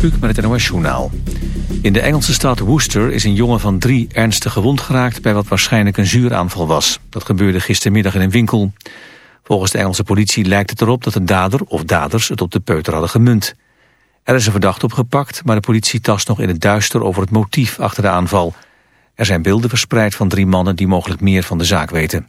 Met het NOS Journaal. In de Engelse stad Worcester is een jongen van drie ernstig gewond geraakt... bij wat waarschijnlijk een zuuraanval was. Dat gebeurde gistermiddag in een winkel. Volgens de Engelse politie lijkt het erop dat de dader of daders het op de peuter hadden gemunt. Er is een verdachte opgepakt, maar de politie tast nog in het duister over het motief achter de aanval. Er zijn beelden verspreid van drie mannen die mogelijk meer van de zaak weten.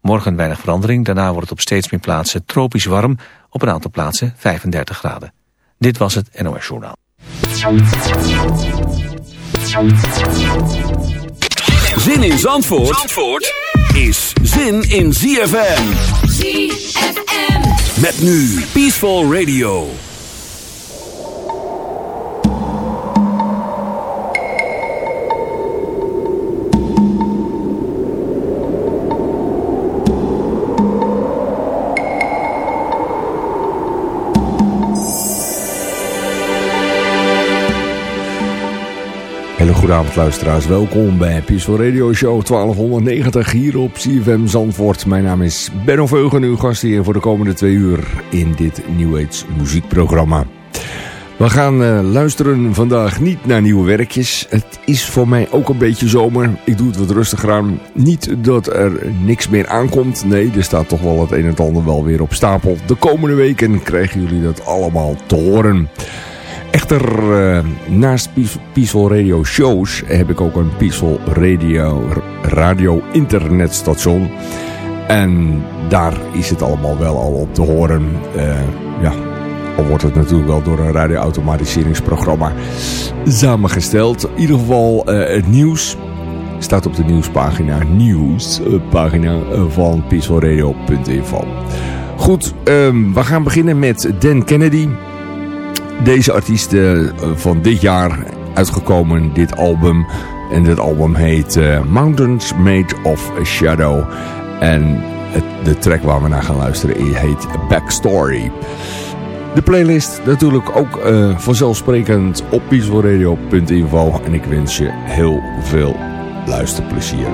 Morgen weinig verandering, daarna wordt het op steeds meer plaatsen tropisch warm. Op een aantal plaatsen 35 graden. Dit was het NOS Journaal. Zin in Zandvoort, Zandvoort is zin in ZFM. ZFM. Met nu Peaceful Radio. Goedenavond luisteraars, welkom bij Peaceful Radio Show 1290 hier op CFM Zandvoort. Mijn naam is Benno Veugen, uw gast hier voor de komende twee uur in dit New Age muziekprogramma. We gaan uh, luisteren vandaag niet naar nieuwe werkjes. Het is voor mij ook een beetje zomer. Ik doe het wat rustiger aan. Niet dat er niks meer aankomt. Nee, er staat toch wel het een en ander wel weer op stapel. De komende weken krijgen jullie dat allemaal te horen. Echter, uh, naast Peaceful Radio shows heb ik ook een Peaceful Radio, radio internetstation. En daar is het allemaal wel al op te horen. Uh, ja, al wordt het natuurlijk wel door een radioautomatiseringsprogramma samengesteld. In ieder geval uh, het nieuws staat op de nieuwspagina, nieuwspagina van peacefulradio.info. Goed, um, we gaan beginnen met Dan Kennedy deze artiest uh, van dit jaar uitgekomen, dit album. En dit album heet uh, Mountains Made of a Shadow. En de track waar we naar gaan luisteren heet Backstory. De playlist natuurlijk ook uh, vanzelfsprekend op peacefulradio.info. En ik wens je heel veel luisterplezier.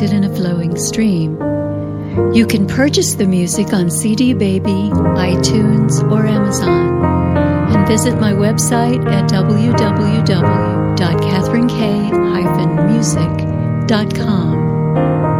Reflected in a Flowing Stream. You can purchase the music on CD Baby, iTunes, or Amazon. And visit my website at www.catherinek-music.com.